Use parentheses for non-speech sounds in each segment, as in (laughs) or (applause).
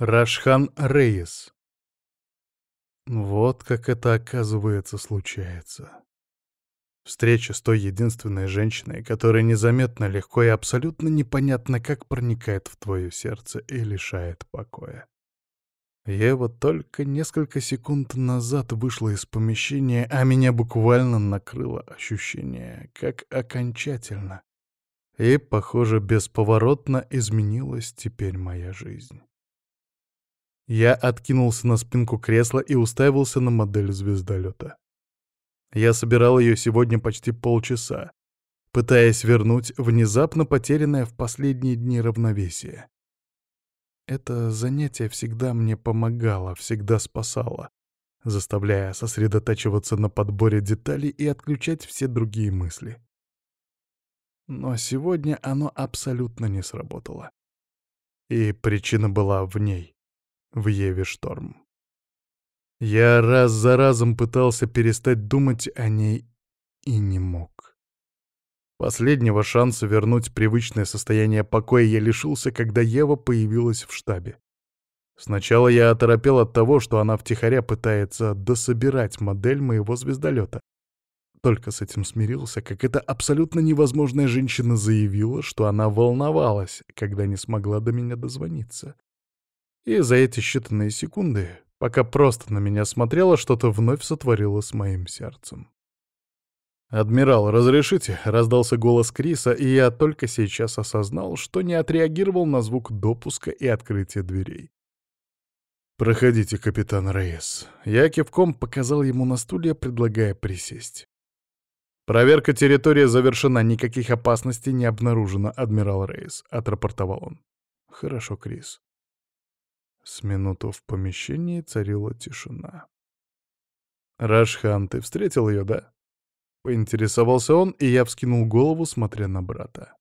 Рашхан Рейес. Вот как это, оказывается, случается. Встреча с той единственной женщиной, которая незаметно, легко и абсолютно непонятно как проникает в твое сердце и лишает покоя. Ева только несколько секунд назад вышла из помещения, а меня буквально накрыло ощущение, как окончательно. И, похоже, бесповоротно изменилась теперь моя жизнь. Я откинулся на спинку кресла и уставился на модель звездолета. Я собирал ее сегодня почти полчаса, пытаясь вернуть внезапно потерянное в последние дни равновесие. Это занятие всегда мне помогало, всегда спасало, заставляя сосредотачиваться на подборе деталей и отключать все другие мысли. Но сегодня оно абсолютно не сработало. И причина была в ней, в Еве Шторм. Я раз за разом пытался перестать думать о ней и не мог. Последнего шанса вернуть привычное состояние покоя я лишился, когда Ева появилась в штабе. Сначала я оторопел от того, что она втихаря пытается дособирать модель моего звездолета. Только с этим смирился, как эта абсолютно невозможная женщина заявила, что она волновалась, когда не смогла до меня дозвониться. И за эти считанные секунды Пока просто на меня смотрела, что-то вновь сотворило с моим сердцем. «Адмирал, разрешите?» — раздался голос Криса, и я только сейчас осознал, что не отреагировал на звук допуска и открытия дверей. «Проходите, капитан Рейс». Я кивком показал ему на стулья, предлагая присесть. «Проверка территории завершена, никаких опасностей не обнаружено, адмирал Рейс», — отрапортовал он. «Хорошо, Крис». С минуту в помещении царила тишина. «Рашхан, ты встретил ее, да?» Поинтересовался он, и я вскинул голову, смотря на брата.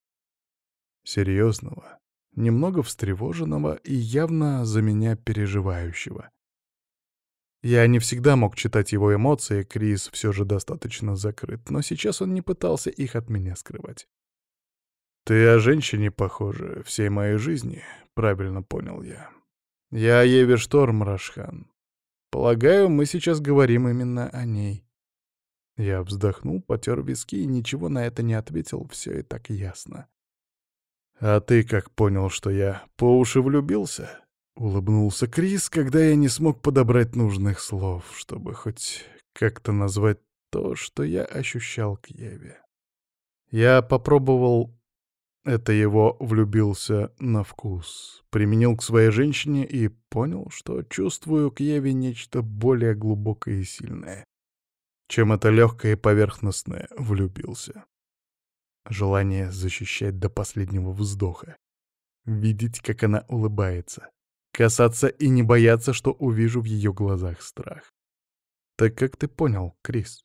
Серьезного, немного встревоженного и явно за меня переживающего. Я не всегда мог читать его эмоции, Крис все же достаточно закрыт, но сейчас он не пытался их от меня скрывать. «Ты о женщине, похоже, всей моей жизни», — правильно понял я. «Я Еве Шторм, Рашхан. Полагаю, мы сейчас говорим именно о ней». Я вздохнул, потер виски и ничего на это не ответил, все и так ясно. «А ты как понял, что я по уши влюбился?» — улыбнулся Крис, когда я не смог подобрать нужных слов, чтобы хоть как-то назвать то, что я ощущал к Еве. Я попробовал это его влюбился на вкус, применил к своей женщине и понял, что чувствую к Еве нечто более глубокое и сильное, чем это легкое и поверхностное влюбился. Желание защищать до последнего вздоха, видеть, как она улыбается, касаться и не бояться, что увижу в ее глазах страх. Так как ты понял, Крис?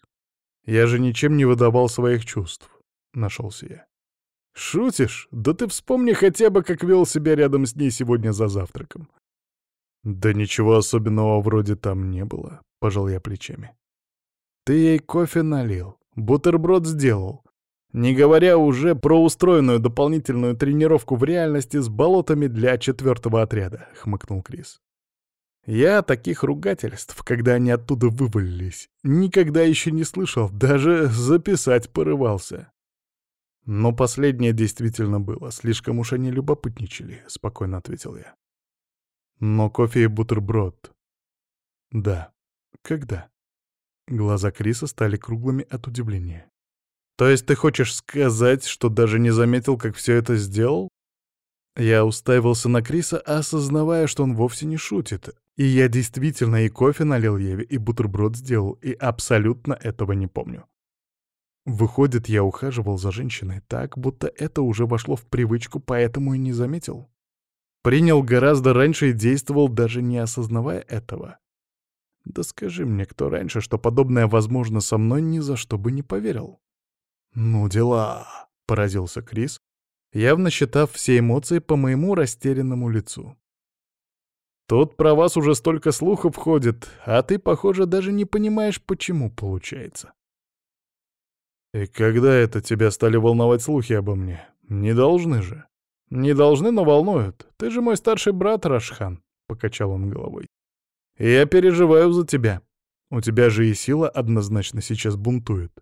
Я же ничем не выдавал своих чувств, нашелся я. «Шутишь? Да ты вспомни хотя бы, как вел себя рядом с ней сегодня за завтраком». «Да ничего особенного вроде там не было», — пожал я плечами. «Ты ей кофе налил, бутерброд сделал, не говоря уже про устроенную дополнительную тренировку в реальности с болотами для четвертого отряда», — хмыкнул Крис. «Я таких ругательств, когда они оттуда вывалились, никогда еще не слышал, даже записать порывался». Но последнее действительно было, слишком уж они любопытничали, спокойно ответил я. Но кофе и бутерброд. Да. Когда? Глаза Криса стали круглыми от удивления. То есть ты хочешь сказать, что даже не заметил, как все это сделал? Я уставился на Криса, осознавая, что он вовсе не шутит. И я действительно и кофе налил Еве, и бутерброд сделал, и абсолютно этого не помню. Выходит, я ухаживал за женщиной так, будто это уже вошло в привычку, поэтому и не заметил. Принял гораздо раньше и действовал, даже не осознавая этого. Да скажи мне, кто раньше, что подобное возможно со мной, ни за что бы не поверил. «Ну дела», — поразился Крис, явно считав все эмоции по моему растерянному лицу. «Тут про вас уже столько слухов ходит, а ты, похоже, даже не понимаешь, почему получается». «И когда это тебя стали волновать слухи обо мне? Не должны же». «Не должны, но волнуют. Ты же мой старший брат, Рашхан. покачал он головой. «Я переживаю за тебя. У тебя же и сила однозначно сейчас бунтует».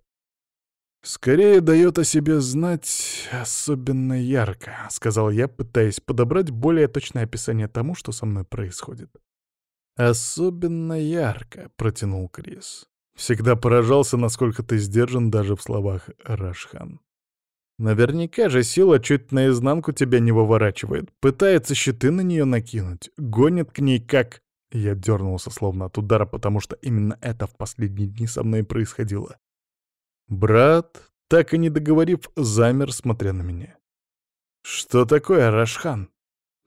«Скорее дает о себе знать особенно ярко», — сказал я, пытаясь подобрать более точное описание тому, что со мной происходит. «Особенно ярко», — протянул Крис. «Всегда поражался, насколько ты сдержан даже в словах Рашхан. Наверняка же сила чуть наизнанку тебя не выворачивает, пытается щиты на нее накинуть, гонит к ней как...» Я дернулся словно от удара, потому что именно это в последние дни со мной происходило. Брат, так и не договорив, замер, смотря на меня. «Что такое, Рашхан?»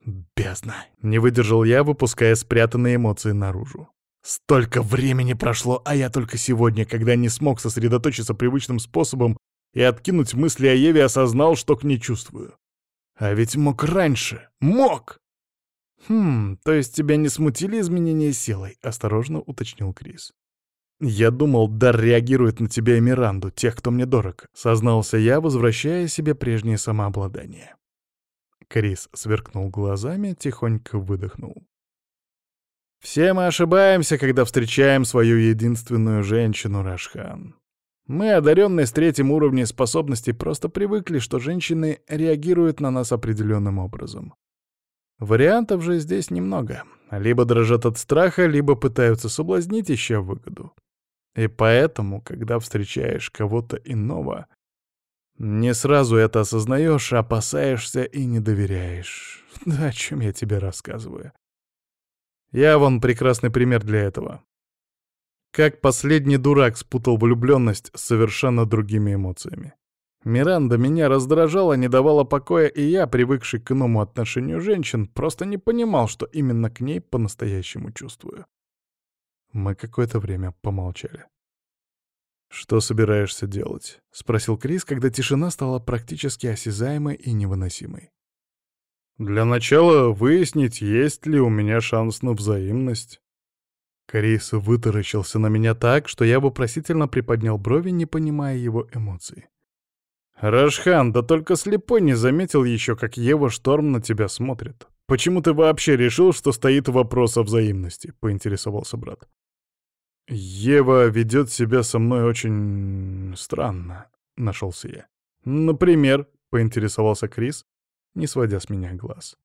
Бездна. Не выдержал я, выпуская спрятанные эмоции наружу. Столько времени прошло, а я только сегодня, когда не смог сосредоточиться привычным способом и откинуть мысли о Еве, осознал, что к ней чувствую. А ведь мог раньше. Мог! «Хм, то есть тебя не смутили изменения силой?» — осторожно уточнил Крис. «Я думал, Дар реагирует на тебя и Миранду, тех, кто мне дорог», — сознался я, возвращая себе прежнее самообладание. Крис сверкнул глазами, тихонько выдохнул. «Все мы ошибаемся, когда встречаем свою единственную женщину, Рашхан. Мы, одаренные с третьим уровнем способностей, просто привыкли, что женщины реагируют на нас определенным образом. Вариантов же здесь немного. Либо дрожат от страха, либо пытаются соблазнить, ища выгоду. И поэтому, когда встречаешь кого-то иного, не сразу это осознаешь, опасаешься и не доверяешь. (laughs) Да о чем я тебе рассказываю? Я вон прекрасный пример для этого. Как последний дурак спутал влюбленность с совершенно другими эмоциями. Миранда меня раздражала, не давала покоя, и я, привыкший к иному отношению женщин, просто не понимал, что именно к ней по-настоящему чувствую. Мы какое-то время помолчали. «Что собираешься делать?» — спросил Крис, когда тишина стала практически осязаемой и невыносимой. «Для начала выяснить, есть ли у меня шанс на взаимность». Крис вытаращился на меня так, что я вопросительно приподнял брови, не понимая его эмоций. «Рашхан, да только слепой не заметил еще, как Ева Шторм на тебя смотрит. Почему ты вообще решил, что стоит вопрос о взаимности?» — поинтересовался брат. «Ева ведет себя со мной очень странно», — нашелся я. «Например», — поинтересовался Крис, не сводя с меня глаз.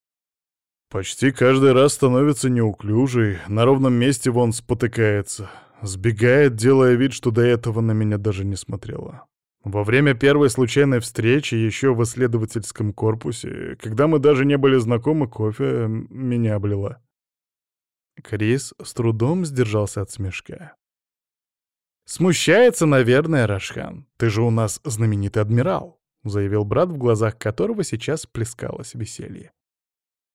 «Почти каждый раз становится неуклюжей, на ровном месте вон спотыкается, сбегает, делая вид, что до этого на меня даже не смотрела. Во время первой случайной встречи еще в исследовательском корпусе, когда мы даже не были знакомы, кофе меня облила. Крис с трудом сдержался от смешка. «Смущается, наверное, Рашхан. Ты же у нас знаменитый адмирал», — заявил брат, в глазах которого сейчас плескалось веселье.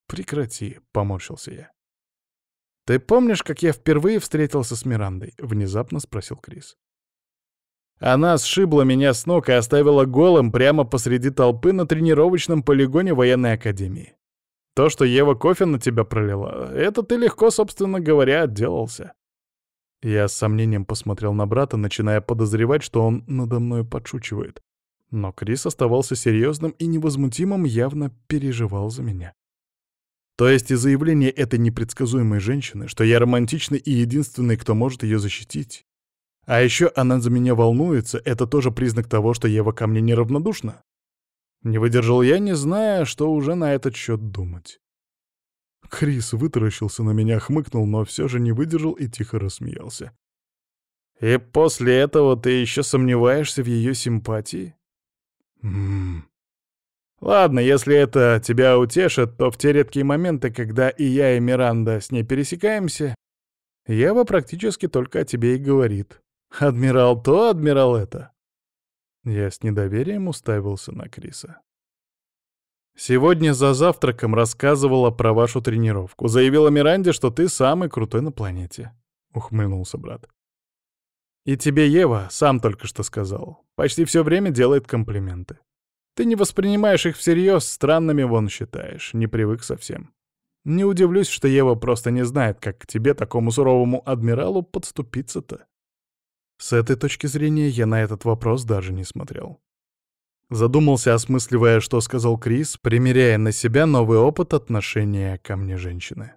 «Прекрати», — поморщился я. «Ты помнишь, как я впервые встретился с Мирандой?» — внезапно спросил Крис. Она сшибла меня с ног и оставила голым прямо посреди толпы на тренировочном полигоне военной академии. То, что Ева кофе на тебя пролила, это ты легко, собственно говоря, отделался. Я с сомнением посмотрел на брата, начиная подозревать, что он надо мной подшучивает. Но Крис оставался серьезным и невозмутимым, явно переживал за меня. То есть и заявление этой непредсказуемой женщины, что я романтичный и единственный, кто может ее защитить. А еще она за меня волнуется, это тоже признак того, что Ева ко мне неравнодушна. Не выдержал я, не зная, что уже на этот счет думать. Крис вытаращился на меня, хмыкнул, но все же не выдержал и тихо рассмеялся. «И после этого ты еще сомневаешься в ее симпатии?» «Ммм...» «Ладно, если это тебя утешит, то в те редкие моменты, когда и я, и Миранда с ней пересекаемся, Ева практически только о тебе и говорит. Адмирал то, адмирал это». Я с недоверием уставился на Криса. «Сегодня за завтраком рассказывала про вашу тренировку. Заявила Миранде, что ты самый крутой на планете», — ухмыльнулся брат. «И тебе Ева, сам только что сказал, почти все время делает комплименты. Ты не воспринимаешь их всерьез, странными вон считаешь, не привык совсем. Не удивлюсь, что Ева просто не знает, как к тебе, такому суровому адмиралу, подступиться-то. С этой точки зрения я на этот вопрос даже не смотрел. Задумался, осмысливая, что сказал Крис, примеряя на себя новый опыт отношения ко мне женщины.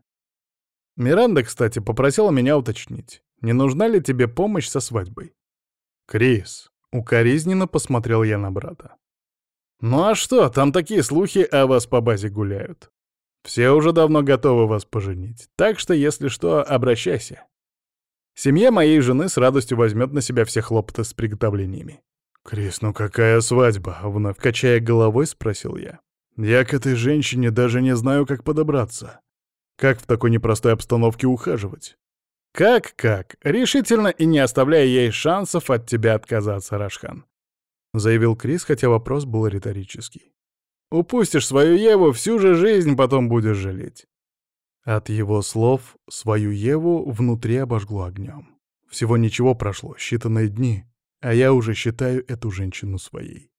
Миранда, кстати, попросила меня уточнить, не нужна ли тебе помощь со свадьбой. Крис, укоризненно посмотрел я на брата. Ну а что, там такие слухи о вас по базе гуляют. Все уже давно готовы вас поженить, так что, если что, обращайся. Семья моей жены с радостью возьмет на себя все хлопоты с приготовлениями. «Крис, ну какая свадьба?» — вновь качая головой, спросил я. «Я к этой женщине даже не знаю, как подобраться. Как в такой непростой обстановке ухаживать?» «Как-как? Решительно и не оставляя ей шансов от тебя отказаться, Рашхан», — заявил Крис, хотя вопрос был риторический. «Упустишь свою Еву, всю же жизнь потом будешь жалеть». От его слов свою Еву внутри обожгло огнем. Всего ничего прошло, считанные дни, а я уже считаю эту женщину своей.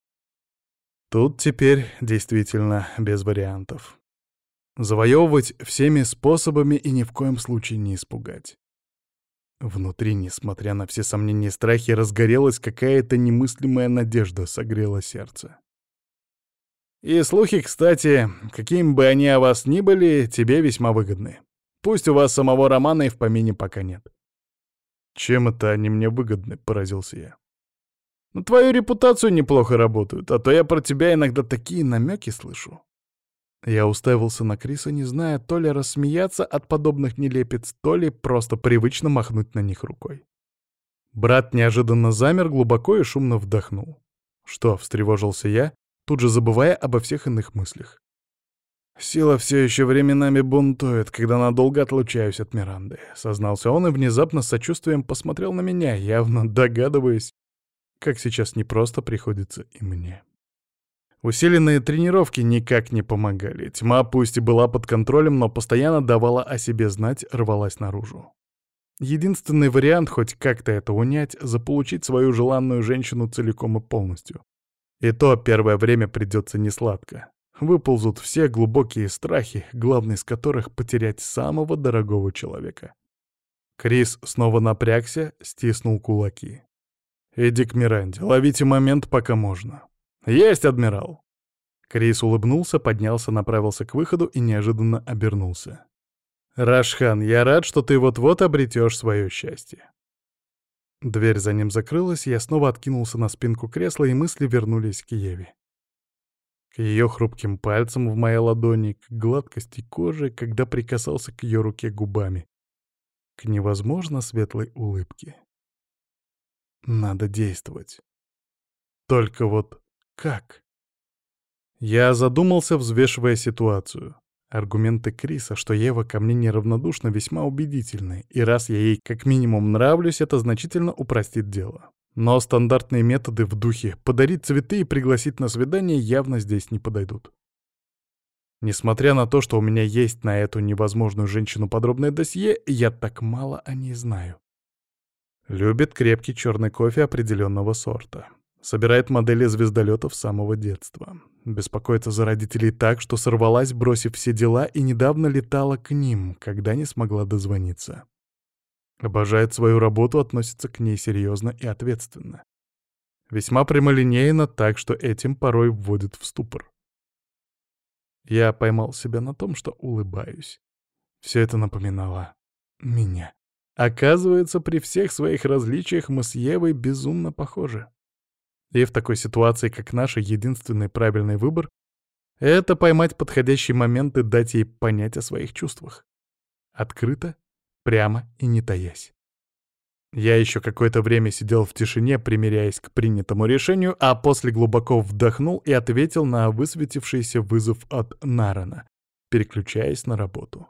Тут теперь действительно без вариантов. Завоевывать всеми способами и ни в коем случае не испугать. Внутри, несмотря на все сомнения и страхи, разгорелась какая-то немыслимая надежда, согрела сердце. И слухи, кстати, какими бы они о вас ни были, тебе весьма выгодны. Пусть у вас самого романа и в помине пока нет. Чем это они мне выгодны, поразился я. На твою репутацию неплохо работают, а то я про тебя иногда такие намеки слышу. Я уставился на Криса, не зная, то ли рассмеяться от подобных нелепец, то ли просто привычно махнуть на них рукой. Брат неожиданно замер, глубоко и шумно вдохнул. Что, встревожился я, тут же забывая обо всех иных мыслях. «Сила все еще временами бунтует, когда надолго отлучаюсь от Миранды», — сознался он и внезапно с сочувствием посмотрел на меня, явно догадываясь, как сейчас непросто приходится и мне. Усиленные тренировки никак не помогали. Тьма пусть и была под контролем, но постоянно давала о себе знать, рвалась наружу. Единственный вариант хоть как-то это унять — заполучить свою желанную женщину целиком и полностью. И то первое время придется несладко. Выползут все глубокие страхи, главный из которых — потерять самого дорогого человека. Крис снова напрягся, стиснул кулаки. «Иди к Миранде, ловите момент, пока можно». «Есть, адмирал!» Крис улыбнулся, поднялся, направился к выходу и неожиданно обернулся. «Рашхан, я рад, что ты вот-вот обретешь свое счастье». Дверь за ним закрылась, я снова откинулся на спинку кресла, и мысли вернулись к Еве. К ее хрупким пальцам в моей ладони, к гладкости кожи, когда прикасался к ее руке губами, к невозможно светлой улыбке. Надо действовать. Только вот как? Я задумался, взвешивая ситуацию. Аргументы Криса, что Ева ко мне неравнодушна, весьма убедительны, и раз я ей как минимум нравлюсь, это значительно упростит дело. Но стандартные методы в духе «подарить цветы и пригласить на свидание» явно здесь не подойдут. Несмотря на то, что у меня есть на эту невозможную женщину подробное досье, я так мало о ней знаю. Любит крепкий черный кофе определенного сорта. Собирает модели звездолетов с самого детства. Беспокоится за родителей так, что сорвалась, бросив все дела, и недавно летала к ним, когда не смогла дозвониться. Обожает свою работу, относится к ней серьезно и ответственно. Весьма прямолинейно, так что этим порой вводит в ступор. Я поймал себя на том, что улыбаюсь. Все это напоминало меня. Оказывается, при всех своих различиях мы с Евой безумно похожи. И в такой ситуации, как наша, единственный правильный выбор — это поймать подходящий момент и дать ей понять о своих чувствах. Открыто, прямо и не таясь. Я еще какое-то время сидел в тишине, примиряясь к принятому решению, а после глубоко вдохнул и ответил на высветившийся вызов от Нарана, переключаясь на работу.